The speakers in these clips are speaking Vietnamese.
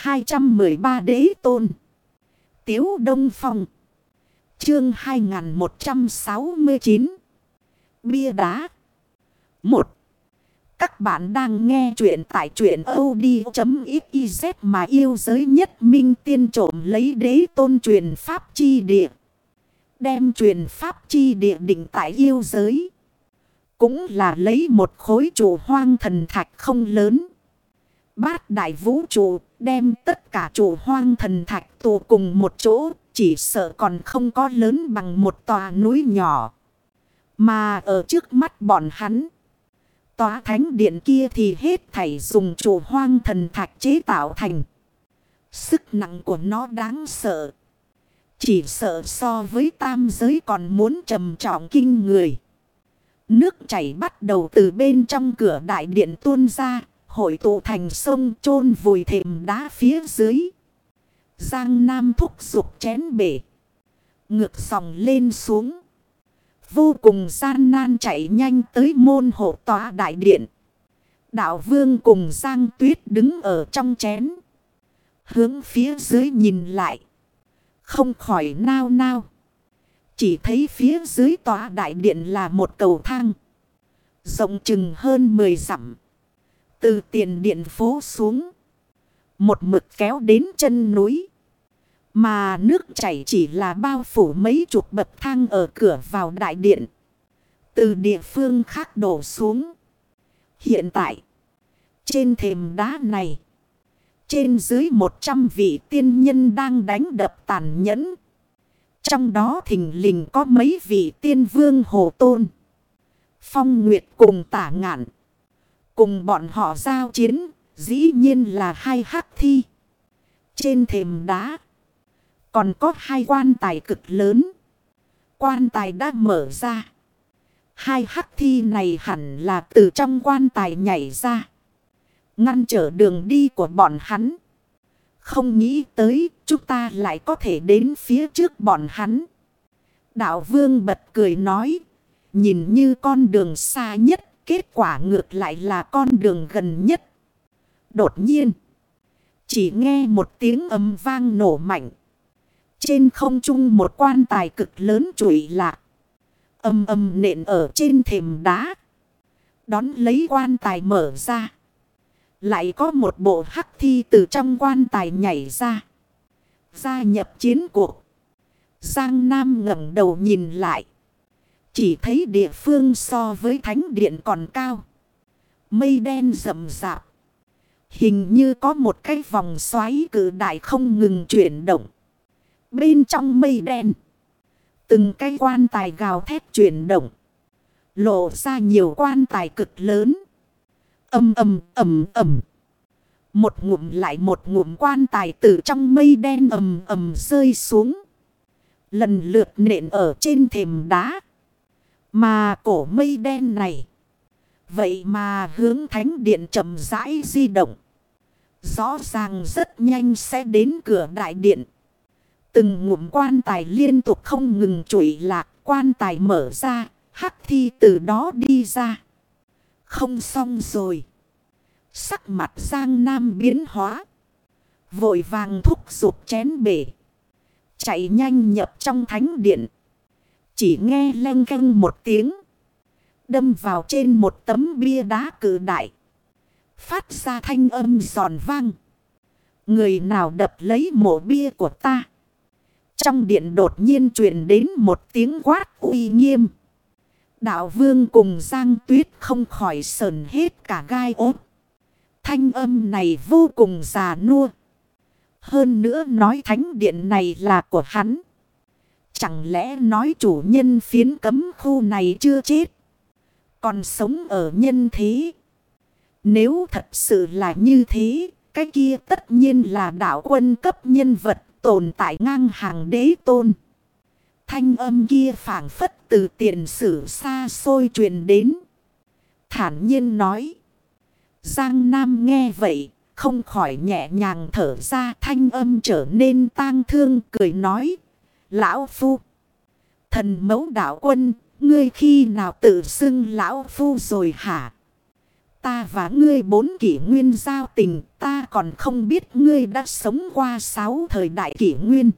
213 đế tôn. Tiếu Đông Phong. Chương 2169. Bia đá. 1. Các bạn đang nghe chuyện tại truyện od.xyz mà yêu giới nhất minh tiên trộm lấy đế tôn truyền pháp chi địa. Đem truyền pháp chi địa định tại yêu giới. Cũng là lấy một khối chủ hoang thần thạch không lớn. Bát đại vũ trụ đem tất cả trụ hoang thần thạch tụ cùng một chỗ. Chỉ sợ còn không có lớn bằng một tòa núi nhỏ. Mà ở trước mắt bọn hắn. Tòa thánh điện kia thì hết thảy dùng trụ hoang thần thạch chế tạo thành. Sức nặng của nó đáng sợ. Chỉ sợ so với tam giới còn muốn trầm trọng kinh người. Nước chảy bắt đầu từ bên trong cửa đại điện tuôn ra, hội tụ thành sông chôn vùi thềm đá phía dưới. Giang Nam thúc dục chén bể. Ngược dòng lên xuống. Vô cùng gian nan chạy nhanh tới môn hộ tòa đại điện. Đạo vương cùng Giang Tuyết đứng ở trong chén. Hướng phía dưới nhìn lại. Không khỏi nao nao. Chỉ thấy phía dưới tòa đại điện là một cầu thang. Rộng chừng hơn 10 dặm. Từ tiền điện phố xuống. Một mực kéo đến chân núi. Mà nước chảy chỉ là bao phủ mấy chục bậc thang ở cửa vào đại điện. Từ địa phương khác đổ xuống. Hiện tại. Trên thềm đá này. Trên dưới 100 vị tiên nhân đang đánh đập tàn nhẫn. Trong đó thình lình có mấy vị tiên vương hồ tôn. Phong Nguyệt cùng tả ngạn. Cùng bọn họ giao chiến. Dĩ nhiên là hai hắc thi. Trên thềm đá. Còn có hai quan tài cực lớn. Quan tài đã mở ra. Hai hắc thi này hẳn là từ trong quan tài nhảy ra. Ngăn trở đường đi của bọn hắn. Không nghĩ tới, chúng ta lại có thể đến phía trước bọn hắn. Đạo vương bật cười nói. Nhìn như con đường xa nhất. Kết quả ngược lại là con đường gần nhất. Đột nhiên. Chỉ nghe một tiếng âm vang nổ mạnh. Trên không trung một quan tài cực lớn trụi lạc. Âm âm nện ở trên thềm đá. Đón lấy quan tài mở ra. Lại có một bộ hắc thi từ trong quan tài nhảy ra. Gia nhập chiến cuộc. Giang Nam ngẩng đầu nhìn lại. Chỉ thấy địa phương so với thánh điện còn cao. Mây đen rậm rạp. Hình như có một cái vòng xoáy cử đại không ngừng chuyển động. Bên trong mây đen. Từng cái quan tài gào thét chuyển động. Lộ ra nhiều quan tài cực lớn. Âm ầm ầm ầm. Một ngụm lại một ngụm quan tài từ trong mây đen ầm ầm rơi xuống. Lần lượt nện ở trên thềm đá. Mà cổ mây đen này. Vậy mà hướng thánh điện chậm rãi di động. Rõ ràng rất nhanh sẽ đến cửa đại điện. Từng ngụm quan tài liên tục không ngừng trụi lạc. Quan tài mở ra. Hắc thi từ đó đi ra. Không xong rồi. Sắc mặt Giang Nam biến hóa. Vội vàng thúc giục chén bể. Chạy nhanh nhập trong thánh điện. Chỉ nghe len canh một tiếng. Đâm vào trên một tấm bia đá cử đại. Phát ra thanh âm giòn vang. Người nào đập lấy mộ bia của ta. Trong điện đột nhiên truyền đến một tiếng quát uy nghiêm. Đạo vương cùng Giang Tuyết không khỏi sờn hết cả gai ốt. Thanh âm này vô cùng già nua. Hơn nữa nói thánh điện này là của hắn. Chẳng lẽ nói chủ nhân phiến cấm khu này chưa chết. Còn sống ở nhân thế. Nếu thật sự là như thế. Cái kia tất nhiên là đạo quân cấp nhân vật tồn tại ngang hàng đế tôn. Thanh âm kia phản phất từ tiền sử xa xôi truyền đến. Thản nhiên nói. Giang Nam nghe vậy, không khỏi nhẹ nhàng thở ra thanh âm trở nên tang thương cười nói. Lão Phu, thần mẫu đạo quân, ngươi khi nào tự xưng Lão Phu rồi hả? Ta và ngươi bốn kỷ nguyên giao tình, ta còn không biết ngươi đã sống qua sáu thời đại kỷ nguyên.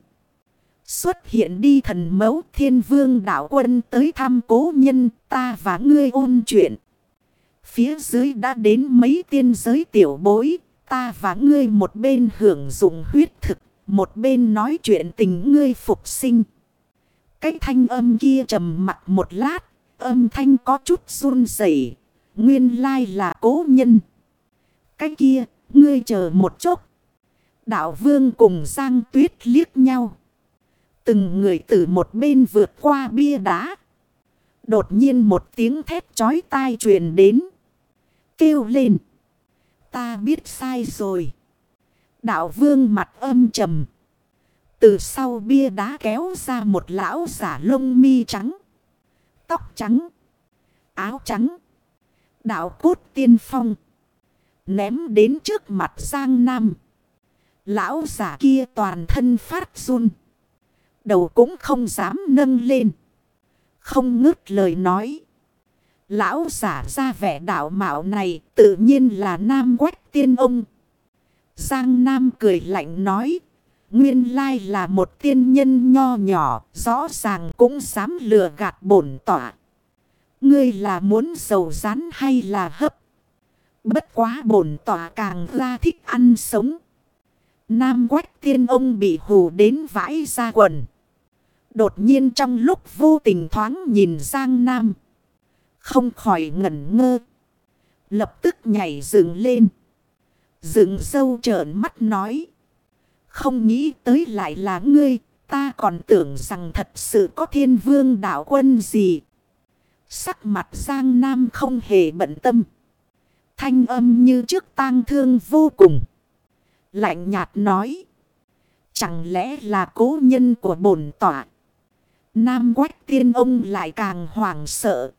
Xuất hiện đi thần mẫu thiên vương đạo quân tới thăm cố nhân ta và ngươi ôn chuyện. Phía dưới đã đến mấy tiên giới tiểu bối, ta và ngươi một bên hưởng dụng huyết thực, một bên nói chuyện tình ngươi phục sinh. Cái thanh âm kia trầm mặt một lát, âm thanh có chút run rẩy Nguyên lai là cố nhân. Cái kia, ngươi chờ một chút. Đạo vương cùng Giang Tuyết liếc nhau. Từng người từ một bên vượt qua bia đá. Đột nhiên một tiếng thét chói tai truyền đến. Kêu lên. Ta biết sai rồi. Đạo vương mặt âm trầm. Từ sau bia đá kéo ra một lão giả lông mi trắng. Tóc trắng. Áo trắng. Đạo cốt tiên phong. Ném đến trước mặt Giang Nam. Lão giả kia toàn thân phát run. Đầu cũng không dám nâng lên. Không ngứt lời nói. Lão giả ra vẻ đạo mạo này tự nhiên là Nam Quách Tiên Ông. Giang Nam cười lạnh nói. Nguyên lai là một tiên nhân nho nhỏ, rõ ràng cũng dám lừa gạt bổn tỏa. Ngươi là muốn sầu rán hay là hấp? Bất quá bổn tỏa càng ra thích ăn sống. Nam quách tiên ông bị hù đến vãi ra quần. Đột nhiên trong lúc vô tình thoáng nhìn Giang Nam. Không khỏi ngẩn ngơ. Lập tức nhảy dựng lên. Dựng sâu trợn mắt nói. Không nghĩ tới lại là ngươi. Ta còn tưởng rằng thật sự có thiên vương đạo quân gì. Sắc mặt Giang Nam không hề bận tâm. Thanh âm như trước tang thương vô cùng. Lạnh nhạt nói. Chẳng lẽ là cố nhân của bổn tỏa. Nam quách tiên ông lại càng hoảng sợ.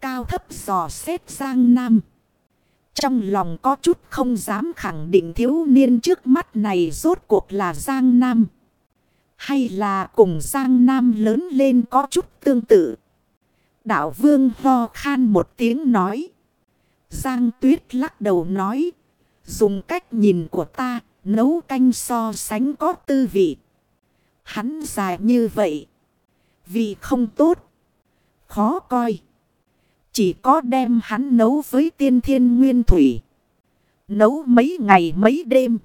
Cao thấp dò xét Giang Nam. Trong lòng có chút không dám khẳng định thiếu niên trước mắt này rốt cuộc là Giang Nam. Hay là cùng Giang Nam lớn lên có chút tương tự. Đạo vương ho khan một tiếng nói. Giang tuyết lắc đầu nói. Dùng cách nhìn của ta, nấu canh so sánh có tư vị. Hắn dài như vậy. Vì không tốt. Khó coi. Chỉ có đem hắn nấu với tiên thiên nguyên thủy. Nấu mấy ngày mấy đêm.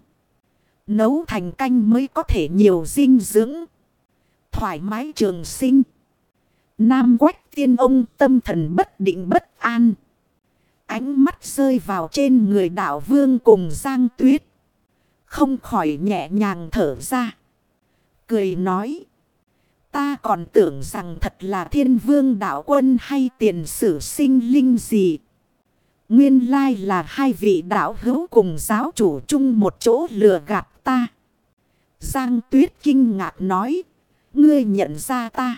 Nấu thành canh mới có thể nhiều dinh dưỡng. Thoải mái trường sinh. Nam quách tiên ông tâm thần bất định bất an. Ánh mắt rơi vào trên người đạo vương cùng Giang Tuyết. Không khỏi nhẹ nhàng thở ra. Cười nói. Ta còn tưởng rằng thật là thiên vương đạo quân hay tiền sử sinh linh gì. Nguyên lai là hai vị đạo hữu cùng giáo chủ chung một chỗ lừa gạt ta. Giang Tuyết kinh ngạc nói. Ngươi nhận ra ta.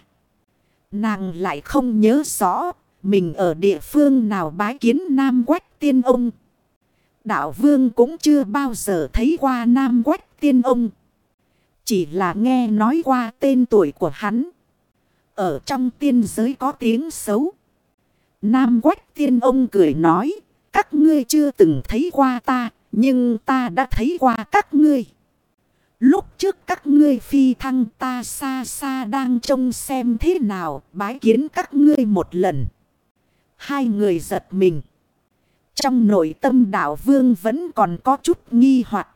Nàng lại không nhớ rõ, mình ở địa phương nào bái kiến Nam Quách Tiên Ông. Đạo Vương cũng chưa bao giờ thấy qua Nam Quách Tiên Ông. Chỉ là nghe nói qua tên tuổi của hắn. Ở trong tiên giới có tiếng xấu. Nam Quách Tiên Ông cười nói. Các ngươi chưa từng thấy qua ta. Nhưng ta đã thấy qua các ngươi. Lúc trước các ngươi phi thăng ta xa xa đang trông xem thế nào, bái kiến các ngươi một lần. Hai người giật mình. Trong nội tâm đảo vương vẫn còn có chút nghi hoặc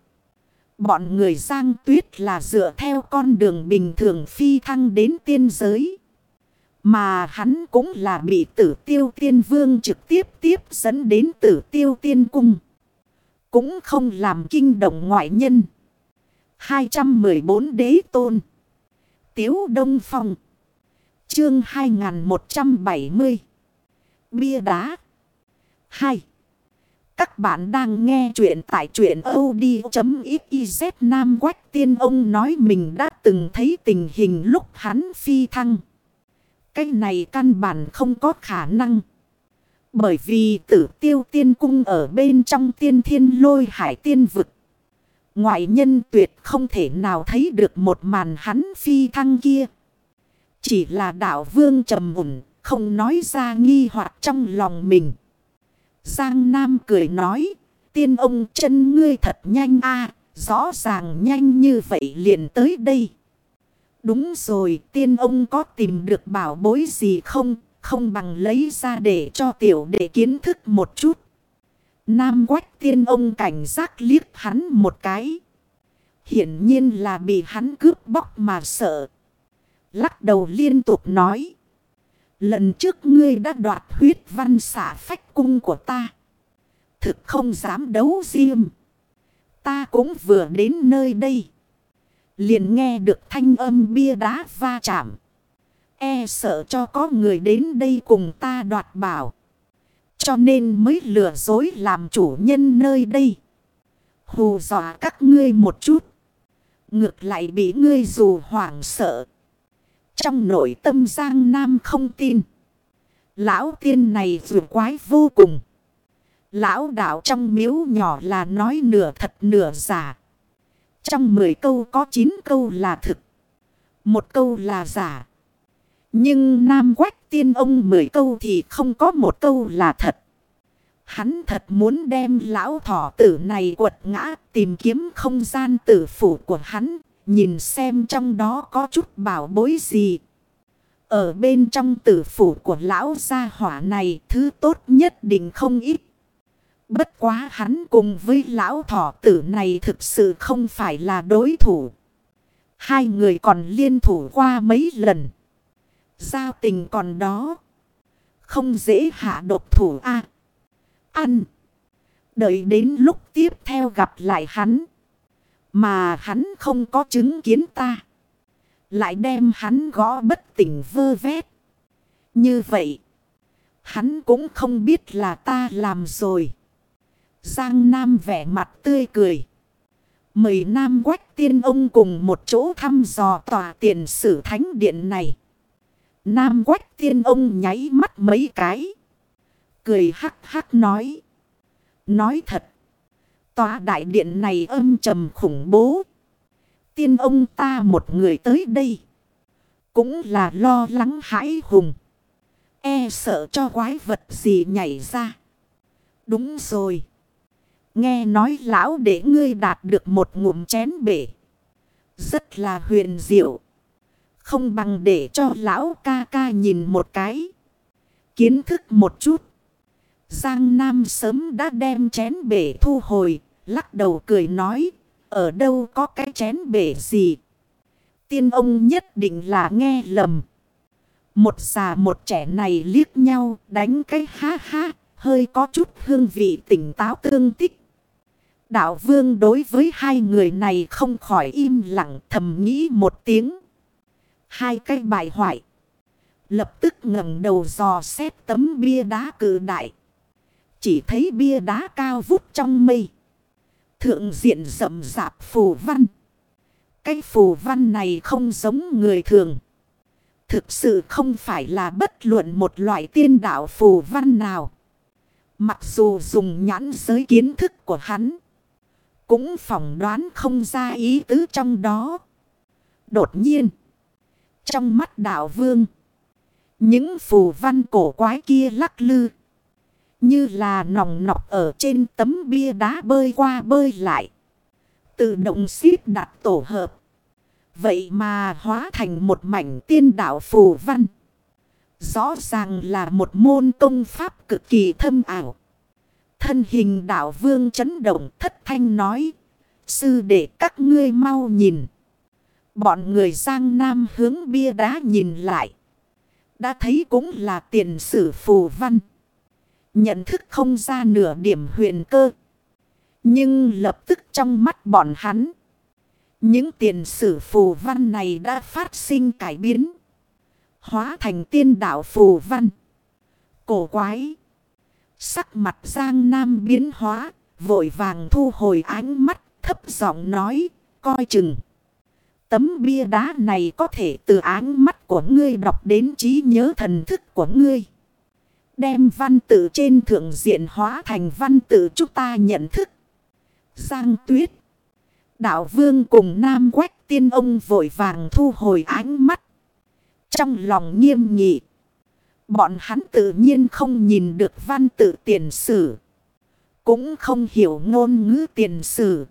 Bọn người giang tuyết là dựa theo con đường bình thường phi thăng đến tiên giới. Mà hắn cũng là bị tử tiêu tiên vương trực tiếp tiếp dẫn đến tử tiêu tiên cung. Cũng không làm kinh động ngoại nhân. 214 đế tôn. Tiếu Đông Phong. Chương 2170. Bia đá. 2. Các bạn đang nghe chuyện tại chuyện od.xyz Nam Quách Tiên Ông nói mình đã từng thấy tình hình lúc hắn phi thăng. Cái này căn bản không có khả năng. Bởi vì tử tiêu tiên cung ở bên trong tiên thiên lôi hải tiên vực. Ngoại nhân tuyệt không thể nào thấy được một màn hắn phi thăng kia. Chỉ là đạo vương trầm mùn, không nói ra nghi hoặc trong lòng mình. Giang Nam cười nói. Tiên ông chân ngươi thật nhanh a, Rõ ràng nhanh như vậy liền tới đây. Đúng rồi, tiên ông có tìm được bảo bối gì không? Không bằng lấy ra để cho tiểu đệ kiến thức một chút. Nam quách tiên ông cảnh giác liếc hắn một cái. Hiển nhiên là bị hắn cướp bóc mà sợ. Lắc đầu liên tục nói. Lần trước ngươi đã đoạt huyết văn xả phách cung của ta. Thực không dám đấu riêng. Ta cũng vừa đến nơi đây. Liền nghe được thanh âm bia đá va chạm. E sợ cho có người đến đây cùng ta đoạt bảo. Cho nên mới lừa dối làm chủ nhân nơi đây. Hù dọa các ngươi một chút. Ngược lại bị ngươi dù hoảng sợ. Trong nội tâm Giang Nam không tin. Lão tiên này vừa quái vô cùng. Lão đạo trong miếu nhỏ là nói nửa thật nửa giả. Trong 10 câu có 9 câu là thực. Một câu là giả. Nhưng Nam Quách tiên ông 10 câu thì không có một câu là thật. Hắn thật muốn đem lão thỏ tử này quật ngã tìm kiếm không gian tử phủ của hắn. Nhìn xem trong đó có chút bảo bối gì. Ở bên trong tử phủ của lão gia hỏa này, thứ tốt nhất định không ít. Bất quá hắn cùng với lão thỏ tử này thực sự không phải là đối thủ. Hai người còn liên thủ qua mấy lần. Giao tình còn đó. Không dễ hạ độc thủ a Ăn. Đợi đến lúc tiếp theo gặp lại hắn. Mà hắn không có chứng kiến ta. Lại đem hắn gõ bất tỉnh vơ vét. Như vậy. Hắn cũng không biết là ta làm rồi. Giang Nam vẻ mặt tươi cười. Mời Nam Quách Tiên Ông cùng một chỗ thăm dò tòa tiền sử thánh điện này. Nam Quách Tiên Ông nháy mắt mấy cái. Cười hắc hắc nói. Nói thật. Tòa đại điện này âm trầm khủng bố. Tiên ông ta một người tới đây. Cũng là lo lắng hãi hùng. E sợ cho quái vật gì nhảy ra. Đúng rồi. Nghe nói lão để ngươi đạt được một ngụm chén bể. Rất là huyền diệu. Không bằng để cho lão ca ca nhìn một cái. Kiến thức một chút. Giang Nam sớm đã đem chén bể thu hồi. Lắc đầu cười nói. Ở đâu có cái chén bể gì. Tiên ông nhất định là nghe lầm. Một già một trẻ này liếc nhau, đánh cái ha ha. Hơi có chút hương vị tỉnh táo tương tích. Đạo vương đối với hai người này không khỏi im lặng, thầm nghĩ một tiếng. Hai cái bài hoại. Lập tức ngẩng đầu dò xét tấm bia đá cử đại. Chỉ thấy bia đá cao vút trong mây. Thượng diện rậm rạp phù văn. Cái phù văn này không giống người thường. Thực sự không phải là bất luận một loại tiên đạo phù văn nào. Mặc dù dùng nhãn giới kiến thức của hắn. Cũng phỏng đoán không ra ý tứ trong đó. Đột nhiên. Trong mắt đạo vương. Những phù văn cổ quái kia lắc lư. Như là nòng nọc ở trên tấm bia đá bơi qua bơi lại. Tự động xếp đặt tổ hợp. Vậy mà hóa thành một mảnh tiên đạo phù văn. Rõ ràng là một môn công pháp cực kỳ thâm ảo. Thân hình đạo vương chấn động thất thanh nói. Sư để các ngươi mau nhìn. Bọn người Giang Nam hướng bia đá nhìn lại. Đã thấy cũng là tiền sử phù văn. Nhận thức không ra nửa điểm huyền cơ. Nhưng lập tức trong mắt bọn hắn. Những tiền sử phù văn này đã phát sinh cải biến. Hóa thành tiên đạo phù văn. Cổ quái. Sắc mặt Giang Nam biến hóa. Vội vàng thu hồi ánh mắt. Thấp giọng nói. Coi chừng. Tấm bia đá này có thể từ áng mắt của ngươi đọc đến trí nhớ thần thức của ngươi. Đem văn tự trên thượng diện hóa thành văn tự chúng ta nhận thức. Giang tuyết. Đạo vương cùng Nam Quách tiên ông vội vàng thu hồi ánh mắt. Trong lòng nghiêm nghị. Bọn hắn tự nhiên không nhìn được văn tự tiền sử. Cũng không hiểu ngôn ngữ tiền sử.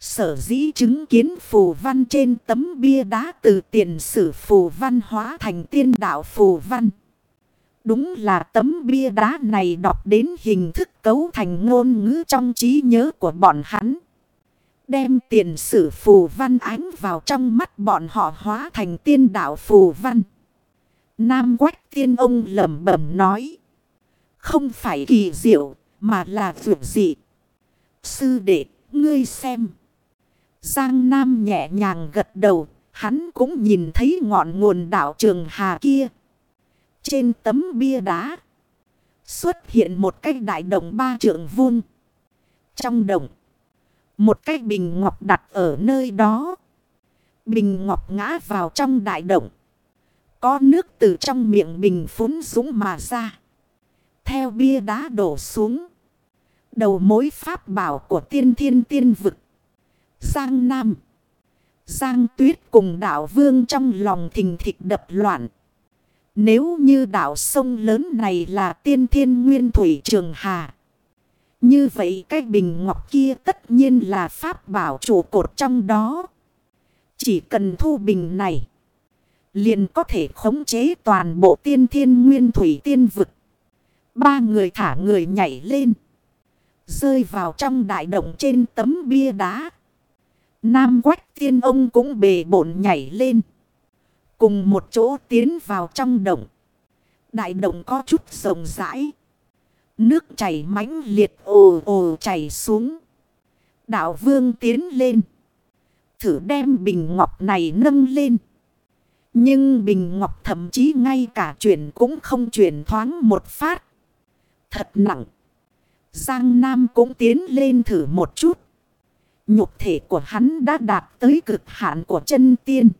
Sở dĩ chứng kiến phù văn trên tấm bia đá từ tiền sử phù văn hóa thành tiên đạo phù văn. Đúng là tấm bia đá này đọc đến hình thức cấu thành ngôn ngữ trong trí nhớ của bọn hắn. Đem tiền sử phù văn ánh vào trong mắt bọn họ hóa thành tiên đạo phù văn. Nam quách tiên ông lẩm bẩm nói. Không phải kỳ diệu mà là vượt dị. Sư đệ, ngươi xem. Giang Nam nhẹ nhàng gật đầu, hắn cũng nhìn thấy ngọn nguồn đảo Trường Hà kia. Trên tấm bia đá, xuất hiện một cái đại đồng ba trượng vuông. Trong đồng một cái bình ngọc đặt ở nơi đó. Bình ngọc ngã vào trong đại động. Có nước từ trong miệng bình phún dũng mà ra. Theo bia đá đổ xuống. Đầu mối pháp bảo của tiên thiên tiên vực. Giang Nam. Giang Tuyết cùng đảo vương trong lòng thình thịch đập loạn. Nếu như đảo sông lớn này là tiên thiên nguyên thủy trường hà. Như vậy cái bình ngọc kia tất nhiên là pháp bảo trụ cột trong đó. Chỉ cần thu bình này. Liền có thể khống chế toàn bộ tiên thiên nguyên thủy tiên vực. Ba người thả người nhảy lên. Rơi vào trong đại động trên tấm bia đá. Nam quách tiên ông cũng bề bổn nhảy lên. Cùng một chỗ tiến vào trong động. Đại động có chút rộng rãi. Nước chảy mãnh liệt ồ ồ chảy xuống. Đạo vương tiến lên. Thử đem bình ngọc này nâng lên. Nhưng bình ngọc thậm chí ngay cả chuyển cũng không chuyển thoáng một phát. Thật nặng. Giang Nam cũng tiến lên thử một chút. Nhục thể của hắn đã đạt tới cực hạn của chân tiên.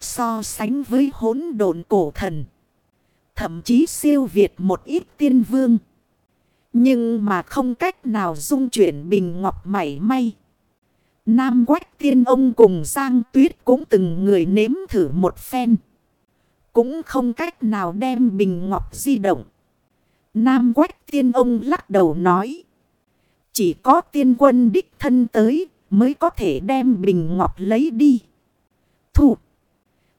So sánh với hỗn độn cổ thần. Thậm chí siêu việt một ít tiên vương. Nhưng mà không cách nào dung chuyển bình ngọc mảy may. Nam quách tiên ông cùng Giang Tuyết cũng từng người nếm thử một phen. Cũng không cách nào đem bình ngọc di động. Nam quách tiên ông lắc đầu nói. Chỉ có tiên quân đích thân tới mới có thể đem bình ngọc lấy đi. Thụt.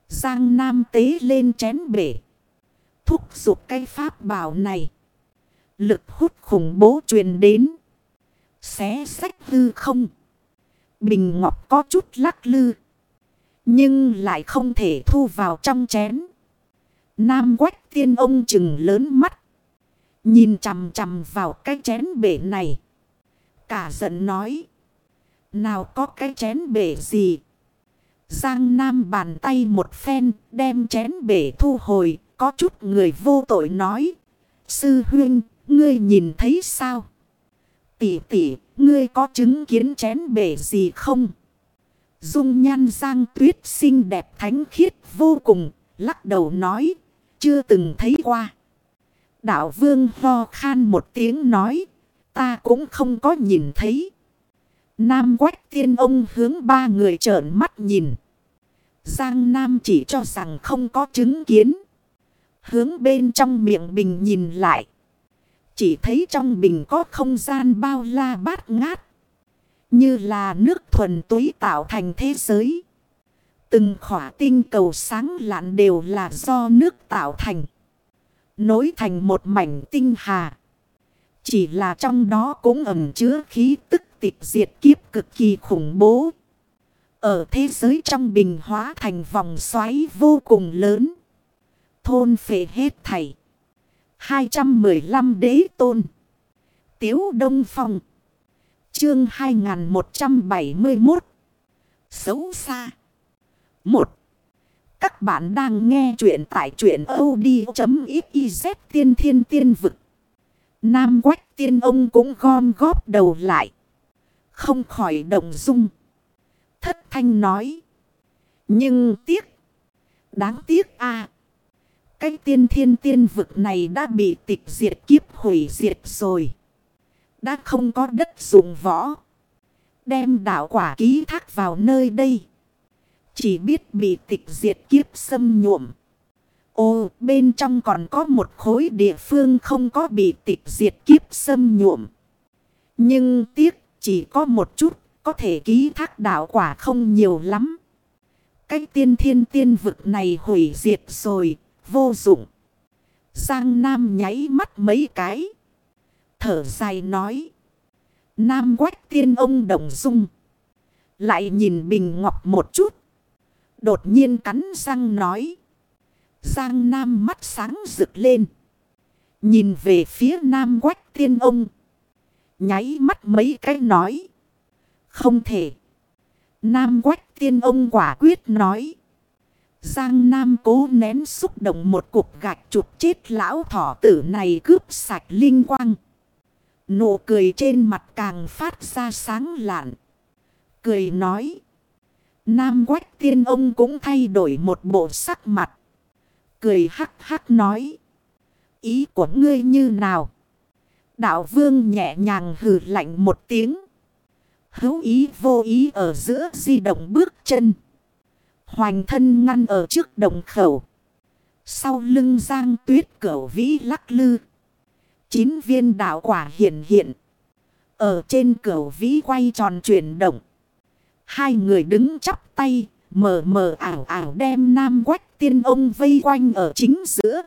Giang Nam tế lên chén bể. Thúc giục cây pháp bảo này. Lực hút khủng bố truyền đến. Xé sách hư không. Bình ngọc có chút lắc lư. Nhưng lại không thể thu vào trong chén. Nam quách tiên ông chừng lớn mắt. Nhìn chằm chằm vào cái chén bể này. Cả giận nói. Nào có cái chén bể gì. Giang Nam bàn tay một phen đem chén bể thu hồi. Có chút người vô tội nói. Sư huynh, ngươi nhìn thấy sao? Tỷ tỷ, ngươi có chứng kiến chén bể gì không? Dung nhan giang tuyết xinh đẹp thánh khiết vô cùng, lắc đầu nói, chưa từng thấy qua. Đạo vương ho khan một tiếng nói, ta cũng không có nhìn thấy. Nam quách tiên ông hướng ba người trợn mắt nhìn. Giang Nam chỉ cho rằng không có chứng kiến. Hướng bên trong miệng bình nhìn lại. Chỉ thấy trong bình có không gian bao la bát ngát. Như là nước thuần túy tạo thành thế giới. Từng khỏa tinh cầu sáng lạn đều là do nước tạo thành. Nối thành một mảnh tinh hà. Chỉ là trong đó cũng ẩm chứa khí tức tịch diệt kiếp cực kỳ khủng bố. Ở thế giới trong bình hóa thành vòng xoáy vô cùng lớn. Thôn phệ hết thảy. 215 đế tôn. Tiếu Đông Phong. Chương 2171. Xấu xa. 1. Các bạn đang nghe chuyện tại chuyện od.xyz tiên thiên tiên vực. Nam quách tiên ông cũng gom góp đầu lại. Không khỏi động dung. Thất thanh nói. Nhưng tiếc. Đáng tiếc a cái tiên thiên tiên vực này đã bị tịch diệt kiếp hủy diệt rồi. Đã không có đất dùng võ. Đem đạo quả ký thác vào nơi đây. Chỉ biết bị tịch diệt kiếp xâm nhuộm. Ồ, bên trong còn có một khối địa phương không có bị tịch diệt kiếp xâm nhuộm. Nhưng tiếc chỉ có một chút, có thể ký thác đạo quả không nhiều lắm. Cái tiên thiên tiên vực này hủy diệt rồi, vô dụng. Giang Nam nháy mắt mấy cái. Thở dài nói. Nam quách tiên ông đồng dung. Lại nhìn Bình Ngọc một chút. Đột nhiên cắn răng nói. Giang Nam mắt sáng rực lên. Nhìn về phía Nam quách tiên ông. Nháy mắt mấy cái nói. Không thể. Nam quách tiên ông quả quyết nói. Giang Nam cố nén xúc động một cục gạch chụp chết lão thỏ tử này cướp sạch linh quang. Nụ cười trên mặt càng phát ra sáng lạn. Cười nói. Nam quách tiên ông cũng thay đổi một bộ sắc mặt. Cười hắc hắc nói. Ý của ngươi như nào? Đạo vương nhẹ nhàng hừ lạnh một tiếng. Hữu ý vô ý ở giữa di động bước chân. Hoành thân ngăn ở trước đồng khẩu. Sau lưng giang tuyết cửu vĩ lắc lư. Chín viên đạo quả hiện hiện. Ở trên cửu vĩ quay tròn chuyển động. Hai người đứng chắp tay. Mờ mờ ảo ảo đem nam quách tiên ông vây quanh ở chính giữa.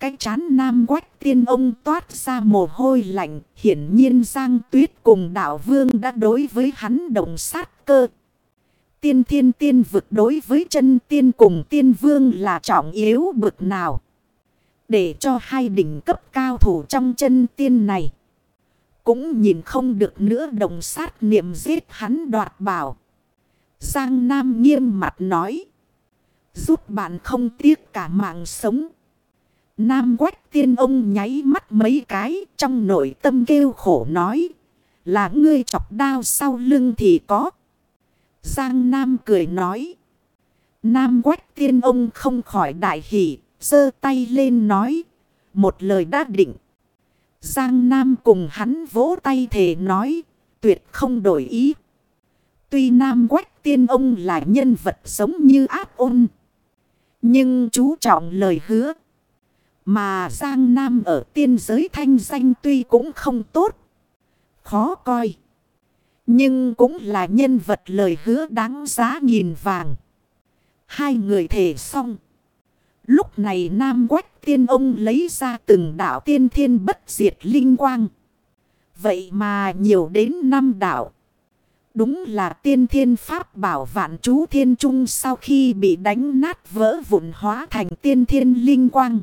Cái chán nam quách tiên ông toát ra mồ hôi lạnh. Hiển nhiên Giang Tuyết cùng đạo vương đã đối với hắn đồng sát cơ. Tiên thiên tiên vực đối với chân tiên cùng tiên vương là trọng yếu bực nào. Để cho hai đỉnh cấp cao thủ trong chân tiên này. Cũng nhìn không được nữa đồng sát niệm giết hắn đoạt bảo. Giang Nam nghiêm mặt nói. Giúp bạn không tiếc cả mạng sống. Nam quách tiên ông nháy mắt mấy cái trong nội tâm kêu khổ nói. Là ngươi chọc đao sau lưng thì có. Giang Nam cười nói. Nam quách tiên ông không khỏi đại hỷ, giơ tay lên nói. Một lời đã định. Giang Nam cùng hắn vỗ tay thề nói. Tuyệt không đổi ý. Tuy Nam quách tiên ông là nhân vật sống như áp ôn. Nhưng chú trọng lời hứa. Mà Giang Nam ở tiên giới thanh danh tuy cũng không tốt. Khó coi. Nhưng cũng là nhân vật lời hứa đáng giá nghìn vàng. Hai người thể xong. Lúc này Nam Quách tiên ông lấy ra từng đảo tiên thiên bất diệt linh quang. Vậy mà nhiều đến năm đảo. Đúng là tiên thiên pháp bảo vạn chú thiên trung sau khi bị đánh nát vỡ vụn hóa thành tiên thiên linh quang.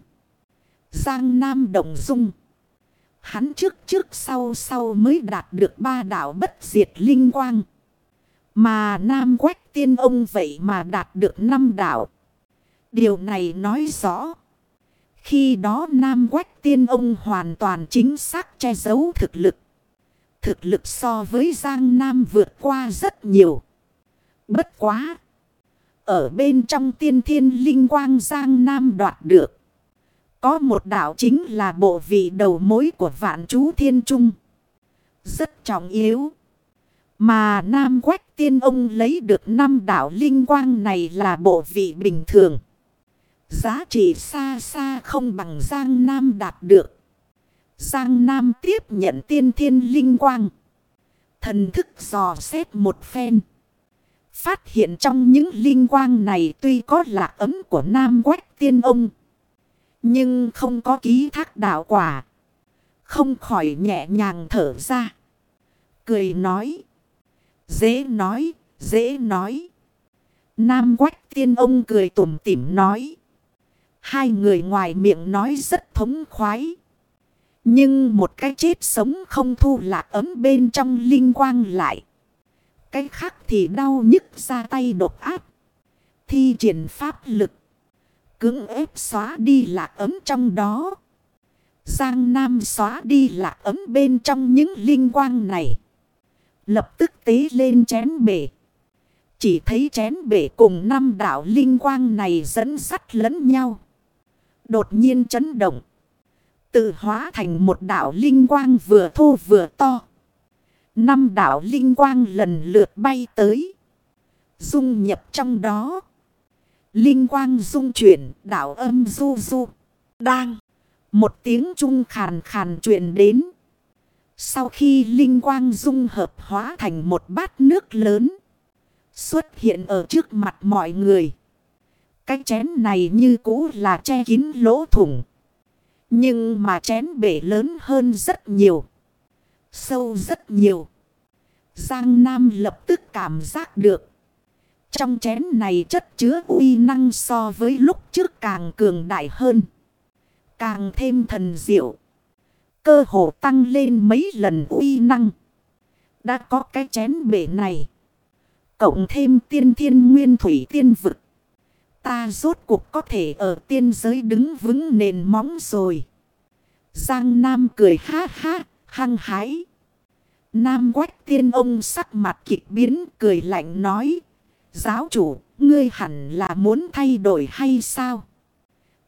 Giang Nam Đồng Dung. Hắn trước trước sau sau mới đạt được ba đạo bất diệt linh quang. Mà Nam Quách tiên ông vậy mà đạt được năm đạo. Điều này nói rõ. Khi đó Nam Quách tiên ông hoàn toàn chính xác che giấu thực lực. Thực lực so với Giang Nam vượt qua rất nhiều. Bất quá. Ở bên trong tiên thiên linh quang Giang Nam đoạt được. Có một đạo chính là bộ vị đầu mối của vạn chú thiên trung. Rất trọng yếu. Mà Nam Quách Tiên ông lấy được năm đạo linh quang này là bộ vị bình thường. Giá trị xa xa không bằng Giang Nam đạt được. Giang Nam tiếp nhận tiên thiên linh quang. Thần thức dò xét một phen. Phát hiện trong những linh quang này tuy có là ấm của Nam Quách Tiên ông. Nhưng không có ký thác đạo quả. Không khỏi nhẹ nhàng thở ra. Cười nói. Dễ nói, dễ nói. Nam quách tiên ông cười tủm tỉm nói. Hai người ngoài miệng nói rất thống khoái. Nhưng một cái chết sống không thu lạc ấm bên trong linh quang lại. Cái khác thì đau nhức ra tay độc áp. Thi triển pháp lực cưỡng ép xóa đi lạc ấm trong đó. Giang Nam xóa đi lạc ấm bên trong những linh quang này. Lập tức tế lên chén bể. Chỉ thấy chén bể cùng năm đảo linh quang này dẫn sắt lẫn nhau. Đột nhiên chấn động. Tự hóa thành một đảo linh quang vừa thô vừa to. Năm đảo linh quang lần lượt bay tới. Dung nhập trong đó. Linh quang dung chuyển, đảo âm du du. Đang. Một tiếng trung khàn khàn truyền đến. Sau khi linh quang dung hợp hóa thành một bát nước lớn. Xuất hiện ở trước mặt mọi người. Cái chén này như cũ là che kín lỗ thủng. Nhưng mà chén bể lớn hơn rất nhiều. Sâu rất nhiều. Giang Nam lập tức cảm giác được. Trong chén này chất chứa uy năng so với lúc trước càng cường đại hơn. Càng thêm thần diệu. Cơ hồ tăng lên mấy lần uy năng. Đã có cái chén bể này. Cộng thêm tiên thiên nguyên thủy tiên vực. Ta rốt cuộc có thể ở tiên giới đứng vững nền móng rồi. Giang Nam cười ha ha, hăng hái. Nam quách tiên ông sắc mặt kịch biến cười lạnh nói. Giáo chủ, ngươi hẳn là muốn thay đổi hay sao?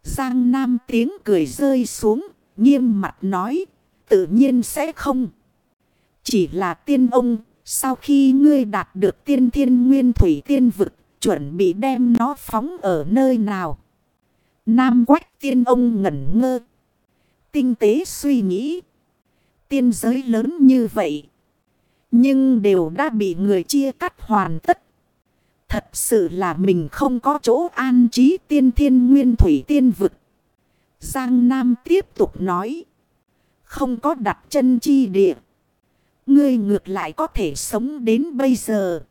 Giang Nam tiếng cười rơi xuống, nghiêm mặt nói, tự nhiên sẽ không. Chỉ là tiên ông, sau khi ngươi đạt được tiên thiên nguyên thủy tiên vực, chuẩn bị đem nó phóng ở nơi nào? Nam quách tiên ông ngẩn ngơ. Tinh tế suy nghĩ. Tiên giới lớn như vậy. Nhưng đều đã bị người chia cắt hoàn tất. Thật sự là mình không có chỗ an trí tiên thiên nguyên thủy tiên vực. Giang Nam tiếp tục nói. Không có đặt chân chi địa. Ngươi ngược lại có thể sống đến bây giờ.